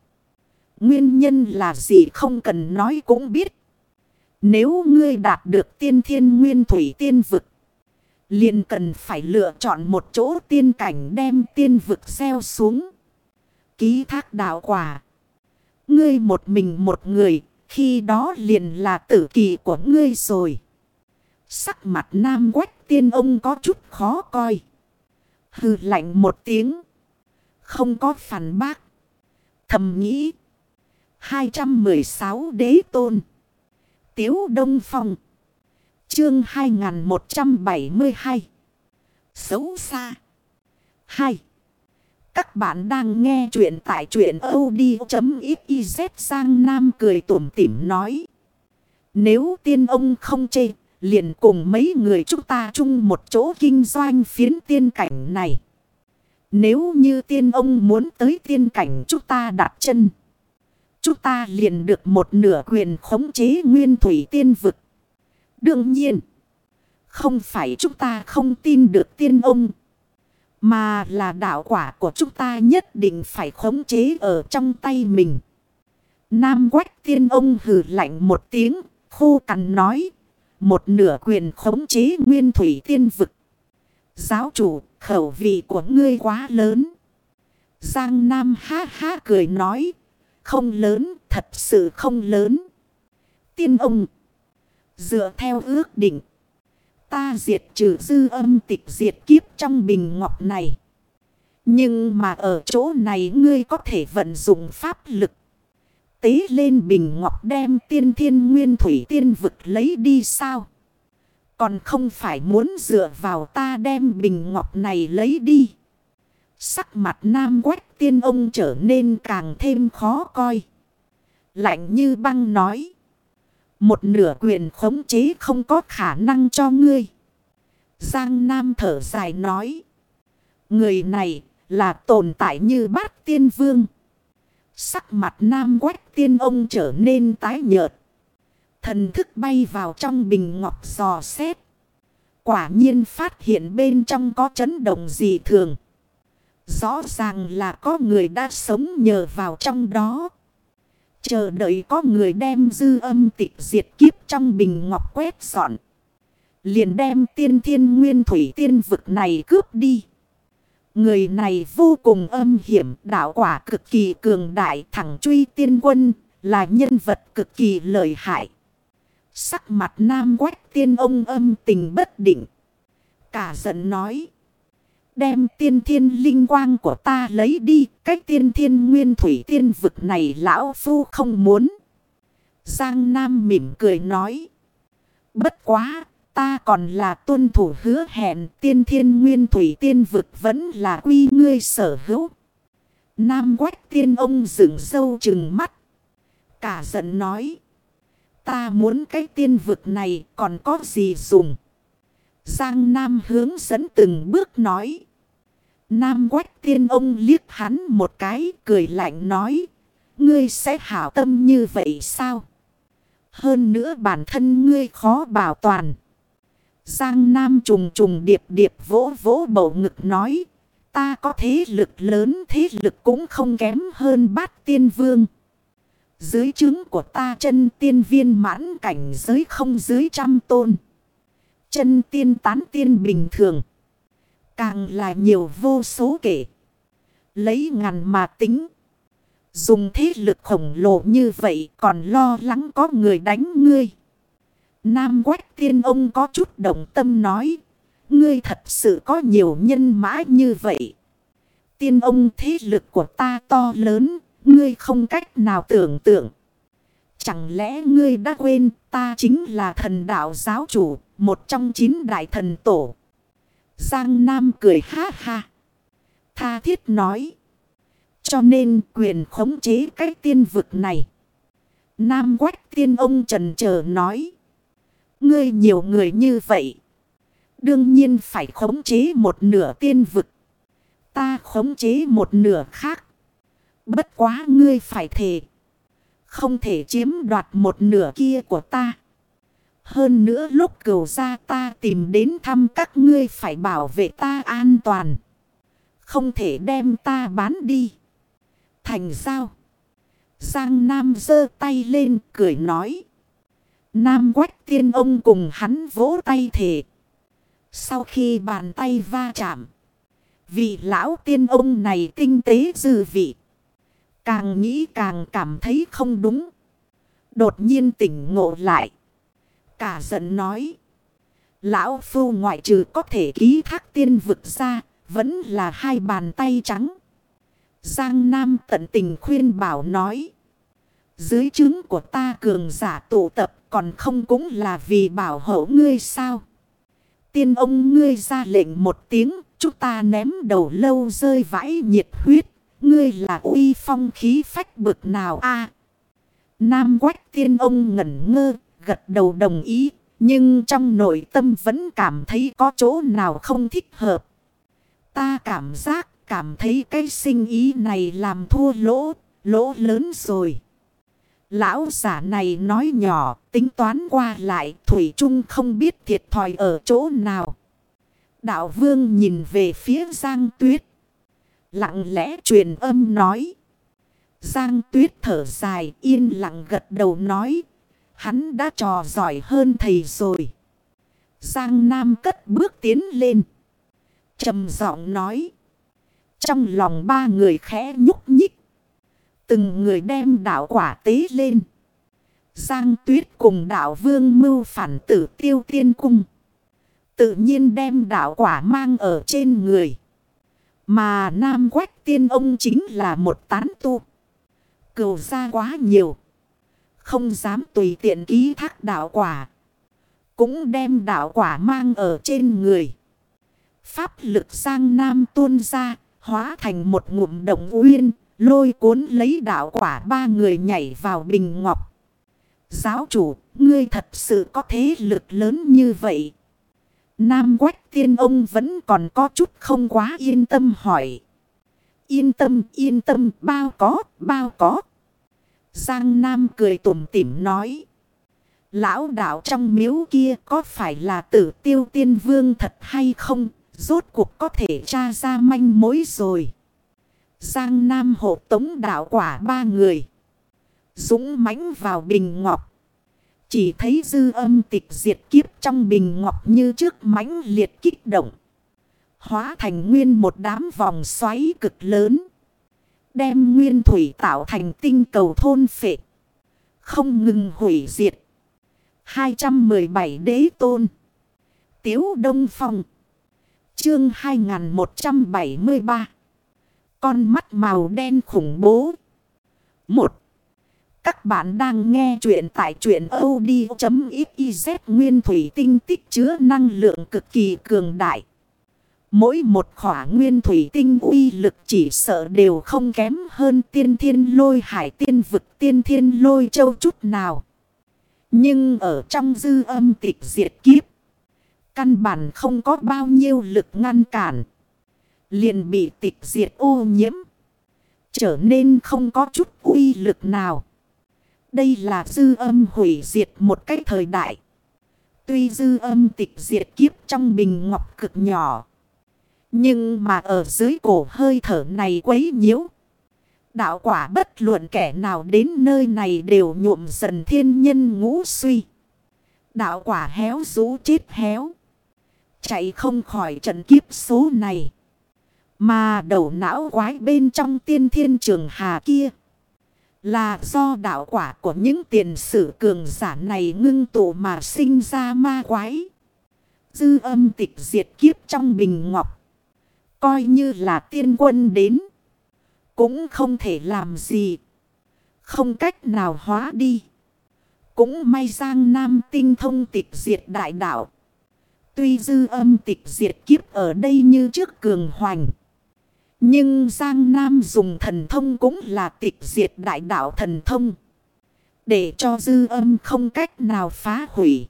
Nguyên nhân là gì không cần nói cũng biết. Nếu ngươi đạt được tiên thiên nguyên thủy tiên vực. Liền cần phải lựa chọn một chỗ tiên cảnh đem tiên vực gieo xuống. Ký thác đạo quả. Ngươi một mình một người, khi đó liền là tử kỳ của ngươi rồi. Sắc mặt nam quách tiên ông có chút khó coi. Hừ lạnh một tiếng. Không có phản bác. Thầm nghĩ. 216 đế tôn. Tiếu Đông Phong. Chương 2172. Xấu xa. 2. Các bạn đang nghe chuyện tại chuyện od.xyz sang Nam cười tủm tỉm nói. Nếu tiên ông không chê, liền cùng mấy người chúng ta chung một chỗ kinh doanh phiến tiên cảnh này. Nếu như tiên ông muốn tới tiên cảnh chúng ta đặt chân. Chúng ta liền được một nửa quyền khống chế nguyên thủy tiên vực. Đương nhiên, không phải chúng ta không tin được tiên ông. Mà là đạo quả của chúng ta nhất định phải khống chế ở trong tay mình. Nam quách tiên ông hừ lạnh một tiếng, khô cằn nói. Một nửa quyền khống chế nguyên thủy tiên vực. Giáo chủ, khẩu vị của ngươi quá lớn. Giang Nam ha ha cười nói. Không lớn, thật sự không lớn. Tiên ông. Dựa theo ước định. Ta diệt trừ dư âm tịch diệt kiếp trong bình ngọc này. Nhưng mà ở chỗ này ngươi có thể vận dụng pháp lực. Tế lên bình ngọc đem tiên thiên nguyên thủy tiên vực lấy đi sao? Còn không phải muốn dựa vào ta đem bình ngọc này lấy đi. Sắc mặt nam quách tiên ông trở nên càng thêm khó coi. Lạnh như băng nói. Một nửa quyền khống chế không có khả năng cho ngươi. Giang Nam thở dài nói. Người này là tồn tại như bát tiên vương. Sắc mặt Nam quách tiên ông trở nên tái nhợt. Thần thức bay vào trong bình ngọc giò xét. Quả nhiên phát hiện bên trong có chấn động gì thường. Rõ ràng là có người đã sống nhờ vào trong đó. Chờ đợi có người đem dư âm tịch diệt kiếp trong bình ngọc quét dọn. Liền đem tiên thiên nguyên thủy tiên vực này cướp đi. Người này vô cùng âm hiểm, đạo quả cực kỳ cường đại, thẳng truy tiên quân, là nhân vật cực kỳ lợi hại. Sắc mặt nam quách tiên ông âm tình bất định. Cả giận nói. Đem tiên thiên linh quang của ta lấy đi. Cách tiên thiên nguyên thủy tiên vực này lão phu không muốn. Giang Nam mỉm cười nói. Bất quá, ta còn là tuân thủ hứa hẹn tiên thiên nguyên thủy tiên vực vẫn là quy ngươi sở hữu. Nam quách tiên ông dựng sâu chừng mắt. Cả giận nói. ta muốn cái tiên vực này còn có gì dùng. Giang Nam hướng dẫn từng bước nói. Nam quách tiên ông liếc hắn một cái, cười lạnh nói. Ngươi sẽ hảo tâm như vậy sao? Hơn nữa bản thân ngươi khó bảo toàn. Giang Nam trùng trùng điệp điệp vỗ vỗ bầu ngực nói. Ta có thế lực lớn, thế lực cũng không kém hơn bát tiên vương. Dưới chứng của ta chân tiên viên mãn cảnh giới không dưới trăm tôn. Chân tiên tán tiên bình thường. Càng là nhiều vô số kể. Lấy ngàn mà tính. Dùng thế lực khổng lồ như vậy còn lo lắng có người đánh ngươi. Nam quách tiên ông có chút động tâm nói. Ngươi thật sự có nhiều nhân mã như vậy. Tiên ông thế lực của ta to lớn. Ngươi không cách nào tưởng tượng. Chẳng lẽ ngươi đã quên ta chính là thần đạo giáo chủ. Một trong chín đại thần tổ. Giang Nam cười ha ha. Tha thiết nói. Cho nên quyền khống chế cái tiên vực này. Nam quách tiên ông trần chờ nói. Ngươi nhiều người như vậy. Đương nhiên phải khống chế một nửa tiên vực. Ta khống chế một nửa khác. Bất quá ngươi phải thề. Không thể chiếm đoạt một nửa kia của ta. Hơn nữa lúc cửu ra ta tìm đến thăm các ngươi phải bảo vệ ta an toàn. Không thể đem ta bán đi. Thành sao? Giang Nam giơ tay lên cười nói. Nam quách tiên ông cùng hắn vỗ tay thể. Sau khi bàn tay va chạm. Vị lão tiên ông này tinh tế dư vị. Càng nghĩ càng cảm thấy không đúng. Đột nhiên tỉnh ngộ lại. Cả giận nói. Lão phu ngoại trừ có thể ký thác tiên vực ra. Vẫn là hai bàn tay trắng. Giang Nam tận tình khuyên bảo nói. Dưới trứng của ta cường giả tụ tập còn không cũng là vì bảo hộ ngươi sao. Tiên ông ngươi ra lệnh một tiếng, chúng ta ném đầu lâu rơi vãi nhiệt huyết. Ngươi là uy phong khí phách bực nào a Nam quách tiên ông ngẩn ngơ, gật đầu đồng ý. Nhưng trong nội tâm vẫn cảm thấy có chỗ nào không thích hợp. Ta cảm giác cảm thấy cái sinh ý này làm thua lỗ, lỗ lớn rồi. Lão giả này nói nhỏ, tính toán qua lại, Thủy Trung không biết thiệt thòi ở chỗ nào. Đạo vương nhìn về phía Giang Tuyết. Lặng lẽ truyền âm nói. Giang Tuyết thở dài, yên lặng gật đầu nói. Hắn đã trò giỏi hơn thầy rồi. Giang Nam cất bước tiến lên. trầm giọng nói. Trong lòng ba người khẽ nhúc nhích. Từng người đem đạo quả tế lên. Giang tuyết cùng đạo vương mưu phản tử tiêu tiên cung. Tự nhiên đem đạo quả mang ở trên người. Mà Nam Quách tiên ông chính là một tán tu. Cầu ra quá nhiều. Không dám tùy tiện ký thác đạo quả. Cũng đem đạo quả mang ở trên người. Pháp lực sang Nam tuôn ra Hóa thành một ngụm động uyên, lôi cuốn lấy đạo quả ba người nhảy vào bình ngọc. Giáo chủ, ngươi thật sự có thế lực lớn như vậy. Nam quách tiên ông vẫn còn có chút không quá yên tâm hỏi. Yên tâm, yên tâm, bao có, bao có. Giang Nam cười tủm tỉm nói. Lão đạo trong miếu kia có phải là tử tiêu tiên vương thật hay không? Rốt cuộc có thể tra ra manh mối rồi. Giang Nam hộ tống đạo quả ba người. Dũng mãnh vào bình ngọc. Chỉ thấy dư âm tịch diệt kiếp trong bình ngọc như trước mãnh liệt kích động. Hóa thành nguyên một đám vòng xoáy cực lớn. Đem nguyên thủy tạo thành tinh cầu thôn phệ. Không ngừng hủy diệt. 217 đế tôn. Tiếu Đông Phong. Chương 2173 Con mắt màu đen khủng bố 1. Các bạn đang nghe chuyện tại chuyện od.xyz nguyên thủy tinh tích chứa năng lượng cực kỳ cường đại. Mỗi một khỏa nguyên thủy tinh uy lực chỉ sợ đều không kém hơn tiên thiên lôi hải tiên vực, tiên thiên lôi châu chút nào. Nhưng ở trong dư âm tịch diệt kiếp. Căn bản không có bao nhiêu lực ngăn cản. Liền bị tịch diệt ô nhiễm. Trở nên không có chút uy lực nào. Đây là dư âm hủy diệt một cách thời đại. Tuy dư âm tịch diệt kiếp trong bình ngọc cực nhỏ. Nhưng mà ở dưới cổ hơi thở này quấy nhiễu. Đạo quả bất luận kẻ nào đến nơi này đều nhuộm dần thiên nhân ngũ suy. Đạo quả héo rũ chết héo. Chạy không khỏi trận kiếp số này. Mà đầu não quái bên trong tiên thiên trường hà kia. Là do đạo quả của những tiền sử cường giả này ngưng tụ mà sinh ra ma quái. Dư âm tịch diệt kiếp trong bình ngọc. Coi như là tiên quân đến. Cũng không thể làm gì. Không cách nào hóa đi. Cũng may Giang Nam tinh thông tịch diệt đại đạo. Tuy dư âm tịch diệt kiếp ở đây như trước cường hoành. Nhưng Giang Nam dùng thần thông cũng là tịch diệt đại đạo thần thông. Để cho dư âm không cách nào phá hủy.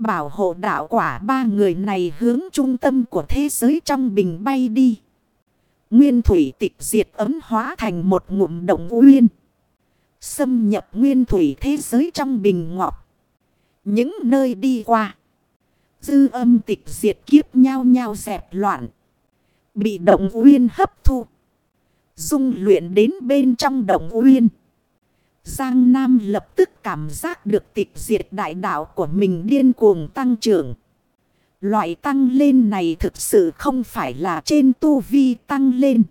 Bảo hộ đạo quả ba người này hướng trung tâm của thế giới trong bình bay đi. Nguyên thủy tịch diệt ấm hóa thành một ngụm động uyên. Xâm nhập nguyên thủy thế giới trong bình ngọc Những nơi đi qua. Dư âm tịch diệt kiếp nhau nhau dẹp loạn. Bị động uyên hấp thu. Dung luyện đến bên trong động uyên. Giang Nam lập tức cảm giác được tịch diệt đại đạo của mình điên cuồng tăng trưởng. Loại tăng lên này thực sự không phải là trên tu vi tăng lên.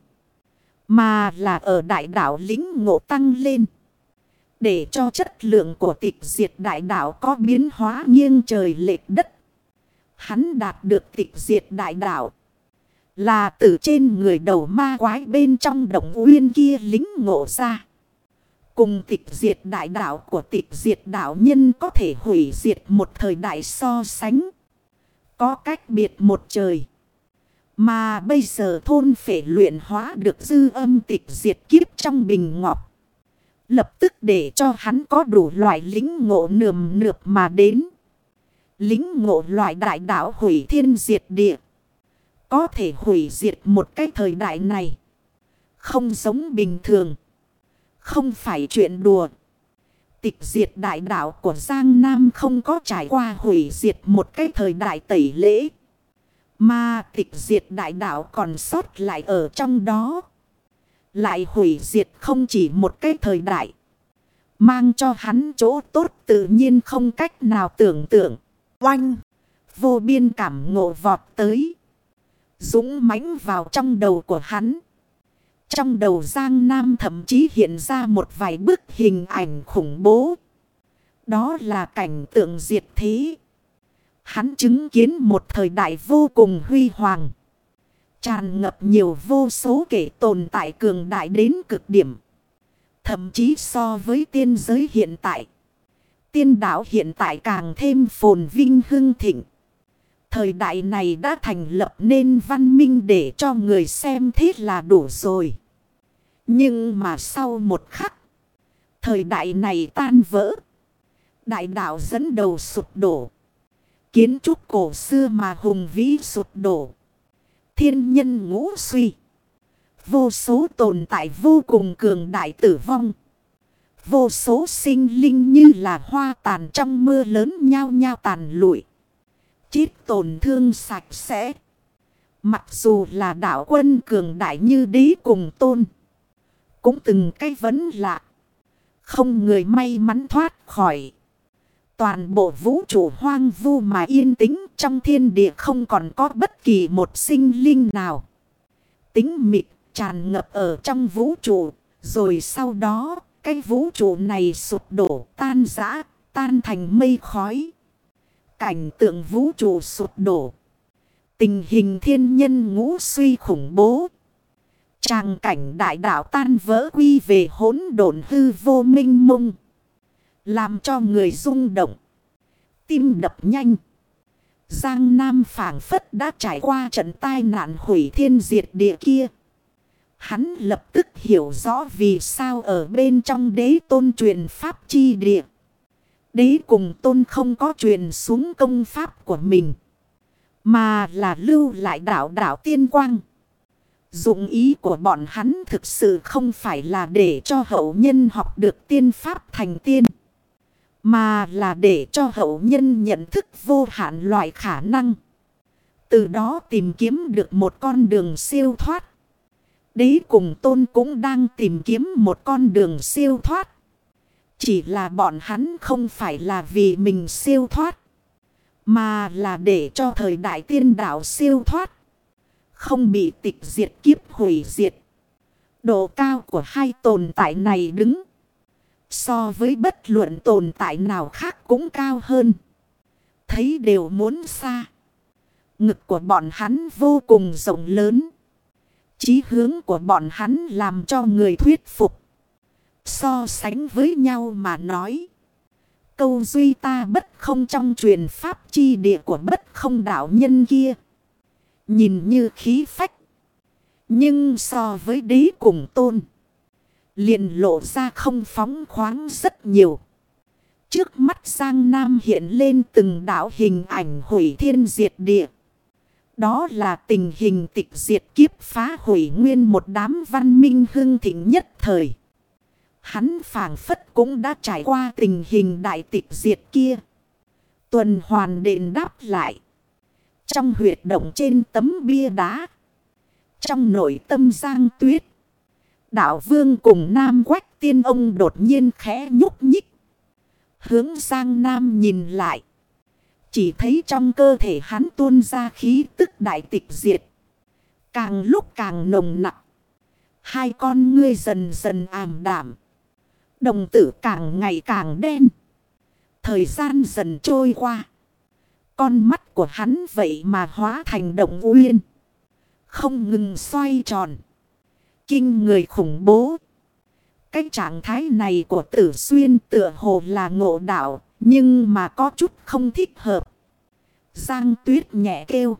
Mà là ở đại đạo lính ngộ tăng lên. Để cho chất lượng của tịch diệt đại đạo có biến hóa nghiêng trời lệch đất. Hắn đạt được tịch diệt đại đạo. Là từ trên người đầu ma quái bên trong động uyên kia lính ngộ ra. Cùng tịch diệt đại đạo của tịch diệt đạo nhân có thể hủy diệt một thời đại so sánh. Có cách biệt một trời. Mà bây giờ thôn phể luyện hóa được dư âm tịch diệt kiếp trong bình ngọc. Lập tức để cho hắn có đủ loại lính ngộ nườm nượp mà đến. Lính ngộ loại đại đạo hủy thiên diệt địa. Có thể hủy diệt một cái thời đại này. Không giống bình thường. Không phải chuyện đùa. Tịch diệt đại đạo của Giang Nam không có trải qua hủy diệt một cái thời đại tẩy lễ. Mà tịch diệt đại đạo còn sót lại ở trong đó. Lại hủy diệt không chỉ một cái thời đại. Mang cho hắn chỗ tốt tự nhiên không cách nào tưởng tượng. Oanh! Vô biên cảm ngộ vọt tới. Dũng mãnh vào trong đầu của hắn. Trong đầu Giang Nam thậm chí hiện ra một vài bức hình ảnh khủng bố. Đó là cảnh tượng diệt thế. Hắn chứng kiến một thời đại vô cùng huy hoàng. Tràn ngập nhiều vô số kể tồn tại cường đại đến cực điểm. Thậm chí so với tiên giới hiện tại. Tiên đạo hiện tại càng thêm phồn vinh hưng thịnh. Thời đại này đã thành lập nên văn minh để cho người xem thiết là đủ rồi. Nhưng mà sau một khắc, thời đại này tan vỡ. Đại đạo dẫn đầu sụp đổ. Kiến trúc cổ xưa mà hùng vĩ sụp đổ. Thiên nhân ngũ suy. Vô số tồn tại vô cùng cường đại tử vong. Vô số sinh linh như là hoa tàn trong mưa lớn nhao nhao tàn lụi chít tổn thương sạch sẽ. Mặc dù là đạo quân cường đại như đế cùng tôn. Cũng từng cái vấn lạ. Không người may mắn thoát khỏi. Toàn bộ vũ trụ hoang vu mà yên tĩnh trong thiên địa không còn có bất kỳ một sinh linh nào. Tính mịt tràn ngập ở trong vũ trụ. Rồi sau đó cái vũ trụ này sụp đổ tan rã, tan thành mây khói. Cảnh tượng vũ trụ sụp đổ. Tình hình thiên nhân ngũ suy khủng bố. Tràng cảnh đại đạo tan vỡ quy về hỗn độn hư vô minh mông. Làm cho người rung động. Tim đập nhanh. Giang Nam phảng phất đã trải qua trận tai nạn hủy thiên diệt địa kia. Hắn lập tức hiểu rõ vì sao ở bên trong đế tôn truyền pháp chi địa. Đế cùng tôn không có truyền xuống công pháp của mình. Mà là lưu lại đạo đạo tiên quang. Dụng ý của bọn hắn thực sự không phải là để cho hậu nhân học được tiên pháp thành tiên. Mà là để cho hậu nhân nhận thức vô hạn loại khả năng. Từ đó tìm kiếm được một con đường siêu thoát. Đế cùng tôn cũng đang tìm kiếm một con đường siêu thoát. Chỉ là bọn hắn không phải là vì mình siêu thoát. Mà là để cho thời đại tiên đạo siêu thoát. Không bị tịch diệt kiếp hủy diệt. Độ cao của hai tồn tại này đứng. So với bất luận tồn tại nào khác cũng cao hơn. Thấy đều muốn xa. Ngực của bọn hắn vô cùng rộng lớn. Chí hướng của bọn hắn làm cho người thuyết phục. So sánh với nhau mà nói. Câu duy ta bất không trong truyền pháp chi địa của bất không đạo nhân kia. Nhìn như khí phách. Nhưng so với đế cùng tôn. Liền lộ ra không phóng khoáng rất nhiều. Trước mắt Giang Nam hiện lên từng đạo hình ảnh hủy thiên diệt địa. Đó là tình hình tịch diệt kiếp phá hủy nguyên một đám văn minh hưng thịnh nhất thời. Hắn phản phất cũng đã trải qua tình hình đại tịch diệt kia. Tuần hoàn đền đáp lại. Trong huyệt động trên tấm bia đá. Trong nội tâm giang tuyết. Đạo vương cùng nam quách tiên ông đột nhiên khẽ nhúc nhích. Hướng sang nam nhìn lại. Chỉ thấy trong cơ thể hắn tuôn ra khí tức đại tịch diệt. Càng lúc càng nồng nặng. Hai con ngươi dần dần ảm đảm. Đồng tử càng ngày càng đen. Thời gian dần trôi qua. Con mắt của hắn vậy mà hóa thành động uyên. Không ngừng xoay tròn. Kinh người khủng bố. Cái trạng thái này của tử xuyên tựa hồ là ngộ đạo. Nhưng mà có chút không thích hợp. Giang tuyết nhẹ kêu.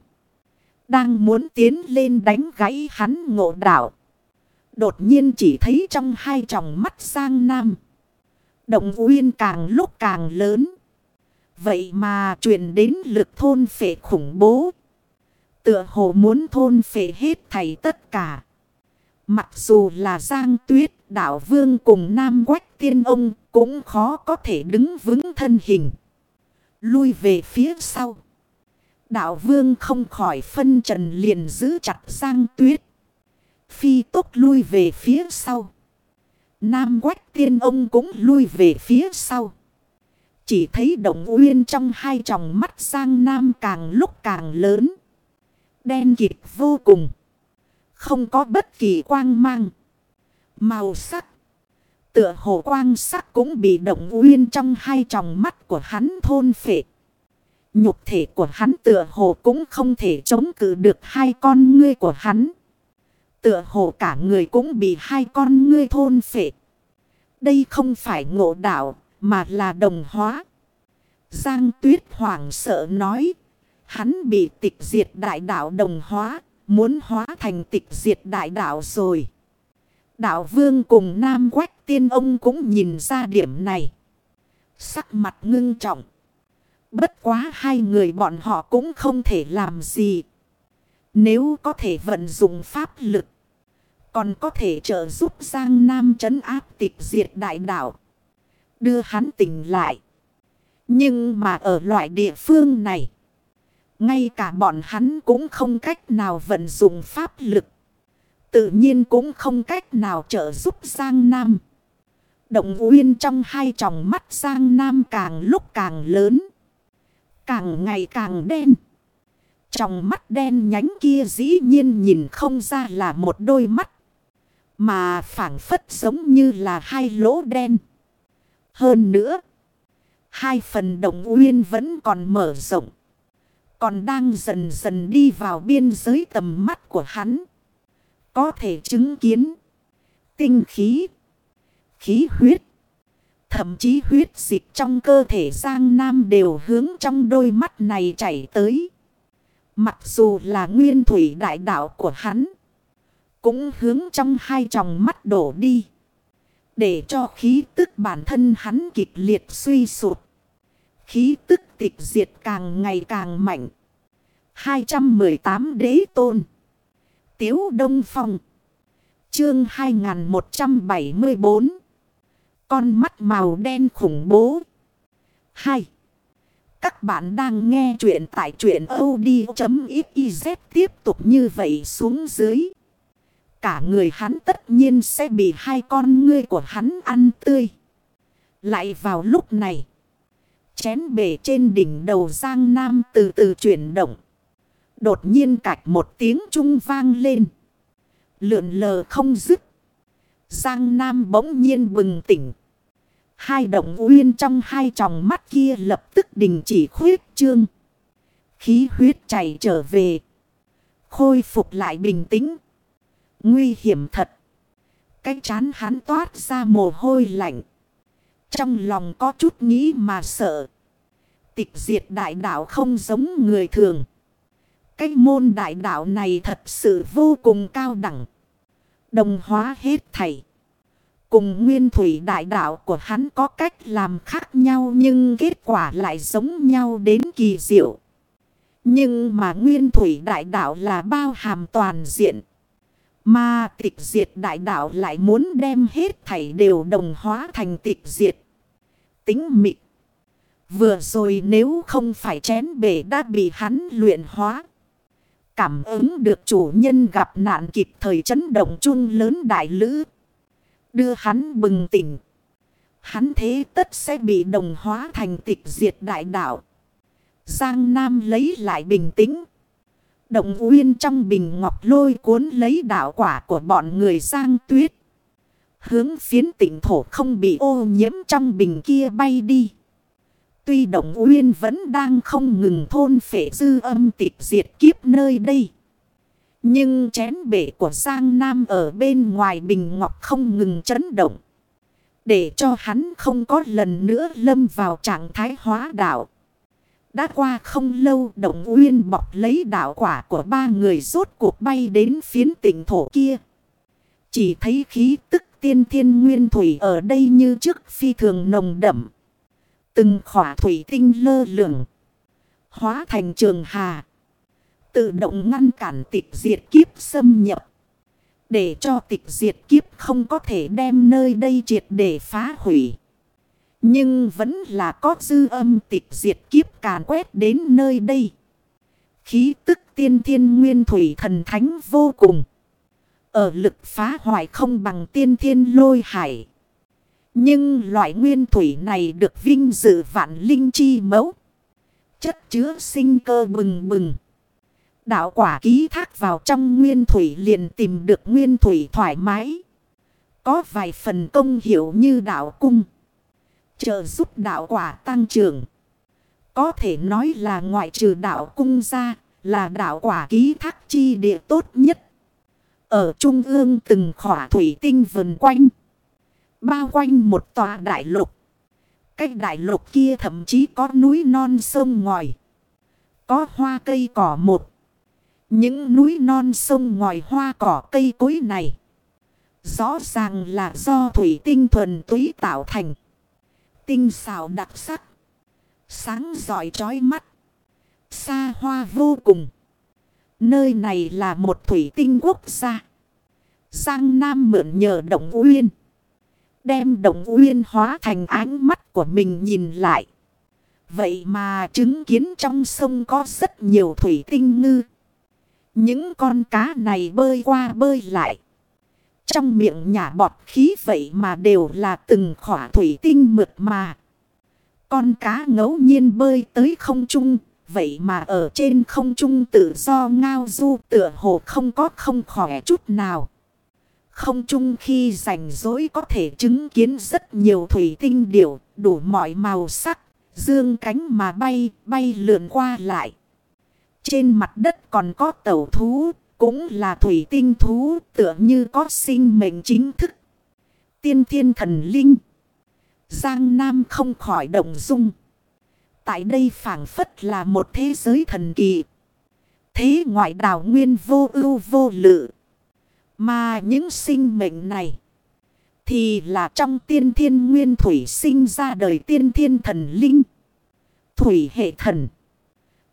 Đang muốn tiến lên đánh gãy hắn ngộ đạo. Đột nhiên chỉ thấy trong hai tròng mắt sang Nam. Động uyên càng lúc càng lớn. Vậy mà truyền đến lực thôn phệ khủng bố. Tựa hồ muốn thôn phệ hết thầy tất cả. Mặc dù là Giang Tuyết, Đạo Vương cùng Nam Quách Tiên Ông cũng khó có thể đứng vững thân hình. Lui về phía sau. Đạo Vương không khỏi phân trần liền giữ chặt Giang Tuyết. Phi tốc lui về phía sau. Nam Quách Tiên Ông cũng lui về phía sau. Chỉ thấy động uyên trong hai tròng mắt sang Nam càng lúc càng lớn. Đen kịt vô cùng. Không có bất kỳ quang mang. Màu sắc. Tựa hồ quang sắc cũng bị động uyên trong hai tròng mắt của hắn thôn phệ. Nhục thể của hắn tựa hồ cũng không thể chống cự được hai con ngươi của hắn. Tựa hồ cả người cũng bị hai con ngươi thôn phệ. Đây không phải ngộ đạo, mà là đồng hóa. Giang tuyết hoảng sợ nói. Hắn bị tịch diệt đại đạo đồng hóa. Muốn hóa thành tịch diệt đại đạo rồi. Đạo vương cùng Nam Quách tiên ông cũng nhìn ra điểm này. Sắc mặt ngưng trọng. Bất quá hai người bọn họ cũng không thể làm gì. Nếu có thể vận dụng pháp lực. Còn có thể trợ giúp Giang Nam trấn áp tịch diệt đại đạo. Đưa hắn tỉnh lại. Nhưng mà ở loại địa phương này. Ngay cả bọn hắn cũng không cách nào vận dụng pháp lực. Tự nhiên cũng không cách nào trợ giúp Giang Nam. Động uyên trong hai tròng mắt Giang Nam càng lúc càng lớn. Càng ngày càng đen. Trong mắt đen nhánh kia dĩ nhiên nhìn không ra là một đôi mắt. Mà phản phất giống như là hai lỗ đen. Hơn nữa. Hai phần động uyên vẫn còn mở rộng. Còn đang dần dần đi vào biên giới tầm mắt của hắn. Có thể chứng kiến. Tinh khí. Khí huyết. Thậm chí huyết dịch trong cơ thể Giang Nam đều hướng trong đôi mắt này chảy tới. Mặc dù là nguyên thủy đại đạo của hắn. Cũng hướng trong hai tròng mắt đổ đi. Để cho khí tức bản thân hắn kịch liệt suy sụt. Khí tức tịch diệt càng ngày càng mạnh. 218 đế tôn. Tiếu Đông Phong. Chương 2174. Con mắt màu đen khủng bố. 2. Các bạn đang nghe chuyện tại chuyện od.xyz tiếp tục như vậy xuống dưới. Cả người hắn tất nhiên sẽ bị hai con ngươi của hắn ăn tươi. Lại vào lúc này. Chén bể trên đỉnh đầu Giang Nam từ từ chuyển động. Đột nhiên cạch một tiếng trung vang lên. Lượn lờ không dứt. Giang Nam bỗng nhiên bừng tỉnh. Hai động uyên trong hai tròng mắt kia lập tức đình chỉ khuyết trương. Khí huyết chảy trở về. Khôi phục lại bình tĩnh. Nguy hiểm thật. Cái chán hắn toát ra mồ hôi lạnh. Trong lòng có chút nghĩ mà sợ. Tịch diệt đại đạo không giống người thường. Cái môn đại đạo này thật sự vô cùng cao đẳng. Đồng hóa hết thảy. Cùng nguyên thủy đại đạo của hắn có cách làm khác nhau nhưng kết quả lại giống nhau đến kỳ diệu. Nhưng mà nguyên thủy đại đạo là bao hàm toàn diện. Mà tịch diệt đại đạo lại muốn đem hết thảy đều đồng hóa thành tịch diệt. Tính mịn Vừa rồi nếu không phải chén bể đã bị hắn luyện hóa. Cảm ứng được chủ nhân gặp nạn kịp thời chấn động chung lớn đại lữ. Đưa hắn bừng tỉnh. Hắn thế tất sẽ bị đồng hóa thành tịch diệt đại đạo. Giang Nam lấy lại bình tĩnh. Động uyên trong bình ngọc lôi cuốn lấy đạo quả của bọn người Giang Tuyết. Hướng phiến tỉnh thổ không bị ô nhiễm trong bình kia bay đi. Tuy động uyên vẫn đang không ngừng thôn phệ dư âm tịch diệt kiếp nơi đây. Nhưng chén bể của Giang Nam ở bên ngoài bình ngọc không ngừng chấn động. Để cho hắn không có lần nữa lâm vào trạng thái hóa đạo. Đã qua không lâu, động uyên bọc lấy đạo quả của ba người rốt cuộc bay đến phiến tỉnh thổ kia. Chỉ thấy khí tức tiên thiên nguyên thủy ở đây như trước phi thường nồng đậm. Từng khỏa thủy tinh lơ lửng. Hóa thành trường hà. Tự động ngăn cản tịch diệt kiếp xâm nhập. Để cho tịch diệt kiếp không có thể đem nơi đây triệt để phá hủy. Nhưng vẫn là có dư âm tịch diệt kiếp càn quét đến nơi đây. Khí tức tiên thiên nguyên thủy thần thánh vô cùng. Ở lực phá hoại không bằng tiên thiên lôi hải. Nhưng loại nguyên thủy này được vinh dự vạn linh chi mẫu. Chất chứa sinh cơ bừng bừng. Đạo quả ký thác vào trong nguyên thủy liền tìm được nguyên thủy thoải mái. Có vài phần công hiểu như đạo cung. Trợ giúp đạo quả tăng trưởng. Có thể nói là ngoại trừ đạo cung ra là đạo quả ký thác chi địa tốt nhất. Ở trung ương từng khỏa thủy tinh vần quanh. Bao quanh một tòa đại lục. cách đại lục kia thậm chí có núi non sông ngòi. Có hoa cây cỏ một. Những núi non sông ngòi hoa cỏ cây cối này. Rõ ràng là do thủy tinh thuần túy tạo thành. Tinh xào đặc sắc. Sáng giỏi trói mắt. Xa hoa vô cùng. Nơi này là một thủy tinh quốc gia. Giang Nam mượn nhờ động uyên. Đem động uyên hóa thành ánh mắt của mình nhìn lại. Vậy mà chứng kiến trong sông có rất nhiều thủy tinh ngư. Những con cá này bơi qua bơi lại. Trong miệng nhả bọt khí vậy mà đều là từng khỏa thủy tinh mượt mà. Con cá ngẫu nhiên bơi tới không trung. Vậy mà ở trên không trung tự do ngao du tựa hồ không có không khỏe chút nào. Không trung khi rảnh rỗi có thể chứng kiến rất nhiều thủy tinh điểu, đủ mọi màu sắc, dương cánh mà bay, bay lượn qua lại. Trên mặt đất còn có tẩu thú, cũng là thủy tinh thú, tựa như có sinh mệnh chính thức. Tiên thiên thần linh. Giang Nam không khỏi động dung. Tại đây phảng phất là một thế giới thần kỳ. Thế ngoại đảo nguyên vô ưu vô lự. Mà những sinh mệnh này thì là trong tiên thiên nguyên thủy sinh ra đời tiên thiên thần linh. Thủy hệ thần.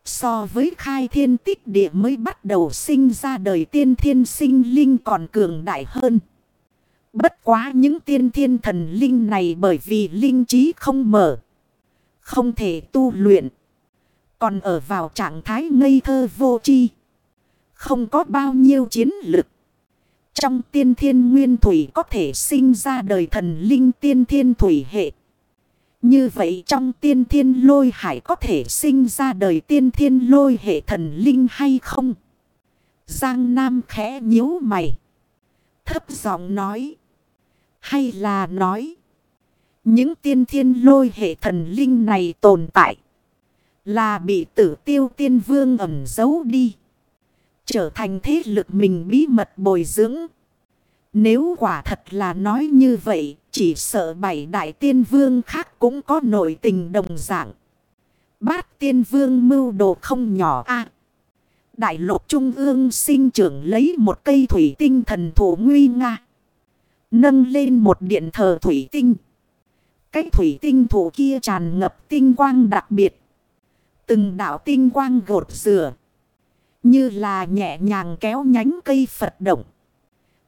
So với khai thiên tích địa mới bắt đầu sinh ra đời tiên thiên sinh linh còn cường đại hơn. Bất quá những tiên thiên thần linh này bởi vì linh trí không mở. Không thể tu luyện. Còn ở vào trạng thái ngây thơ vô tri, Không có bao nhiêu chiến lực. Trong tiên thiên nguyên thủy có thể sinh ra đời thần linh tiên thiên thủy hệ. Như vậy trong tiên thiên lôi hải có thể sinh ra đời tiên thiên lôi hệ thần linh hay không? Giang Nam khẽ nhíu mày. Thấp giọng nói. Hay là nói. Những tiên thiên lôi hệ thần linh này tồn tại. Là bị tử tiêu tiên vương ẩm giấu đi. Trở thành thế lực mình bí mật bồi dưỡng. Nếu quả thật là nói như vậy, chỉ sợ bảy đại tiên vương khác cũng có nội tình đồng dạng. Bát tiên vương mưu đồ không nhỏ a à, Đại lục trung ương sinh trưởng lấy một cây thủy tinh thần thủ nguy nga. Nâng lên một điện thờ thủy tinh. Cái thủy tinh thủ kia tràn ngập tinh quang đặc biệt. Từng đạo tinh quang gột rửa. Như là nhẹ nhàng kéo nhánh cây Phật động.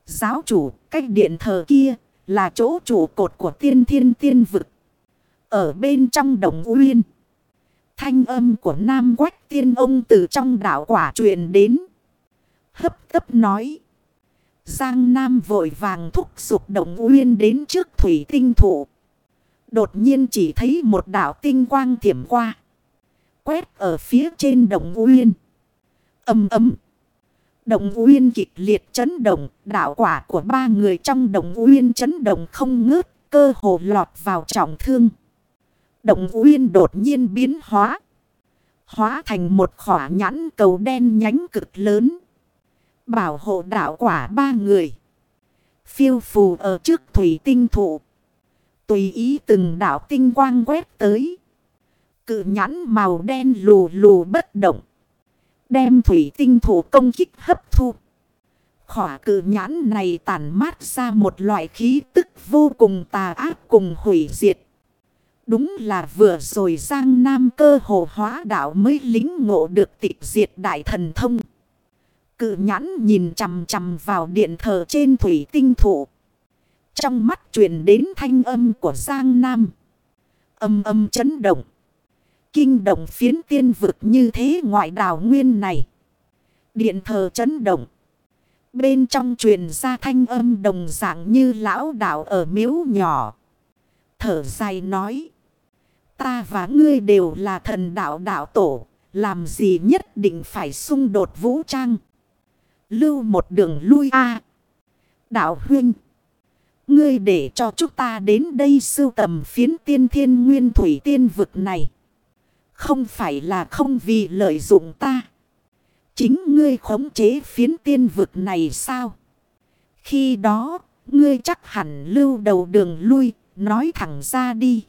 Giáo chủ, cách điện thờ kia là chỗ trụ cột của tiên thiên tiên vực. Ở bên trong đồng uyên. Thanh âm của Nam Quách tiên ông từ trong đảo quả truyền đến. Hấp tấp nói. Giang Nam vội vàng thúc giục đồng uyên đến trước thủy tinh thụ. Đột nhiên chỉ thấy một đảo tinh quang thiểm qua. Quét ở phía trên đồng uyên. Âm ấm. Động uyên kịch liệt chấn động, đạo quả của ba người trong động uyên chấn động không ngớt, cơ hồ lọt vào trọng thương. Động uyên đột nhiên biến hóa. Hóa thành một khỏa nhãn cầu đen nhánh cực lớn. Bảo hộ đạo quả ba người. Phiêu phù ở trước thủy tinh thụ. Tùy ý từng đạo tinh quang quét tới. Cự nhãn màu đen lù lù bất động. Đem thủy tinh thủ công kích hấp thu. Khỏa cử nhãn này tản mát ra một loại khí tức vô cùng tà ác cùng hủy diệt. Đúng là vừa rồi Giang Nam cơ hồ hóa đạo mới lính ngộ được tịch diệt đại thần thông. Cự nhãn nhìn chằm chằm vào điện thờ trên thủy tinh thủ. Trong mắt truyền đến thanh âm của Giang Nam. Âm âm chấn động. Kinh động phiến tiên vực như thế ngoại đảo nguyên này. Điện thờ chấn động. Bên trong truyền ra thanh âm đồng dạng như lão đạo ở miếu nhỏ. Thở dài nói. Ta và ngươi đều là thần đạo đạo tổ. Làm gì nhất định phải xung đột vũ trang. Lưu một đường lui a Đạo huynh. Ngươi để cho chúng ta đến đây sưu tầm phiến tiên thiên nguyên thủy tiên vực này. Không phải là không vì lợi dụng ta. Chính ngươi khống chế phiến tiên vực này sao? Khi đó, ngươi chắc hẳn lưu đầu đường lui, nói thẳng ra đi.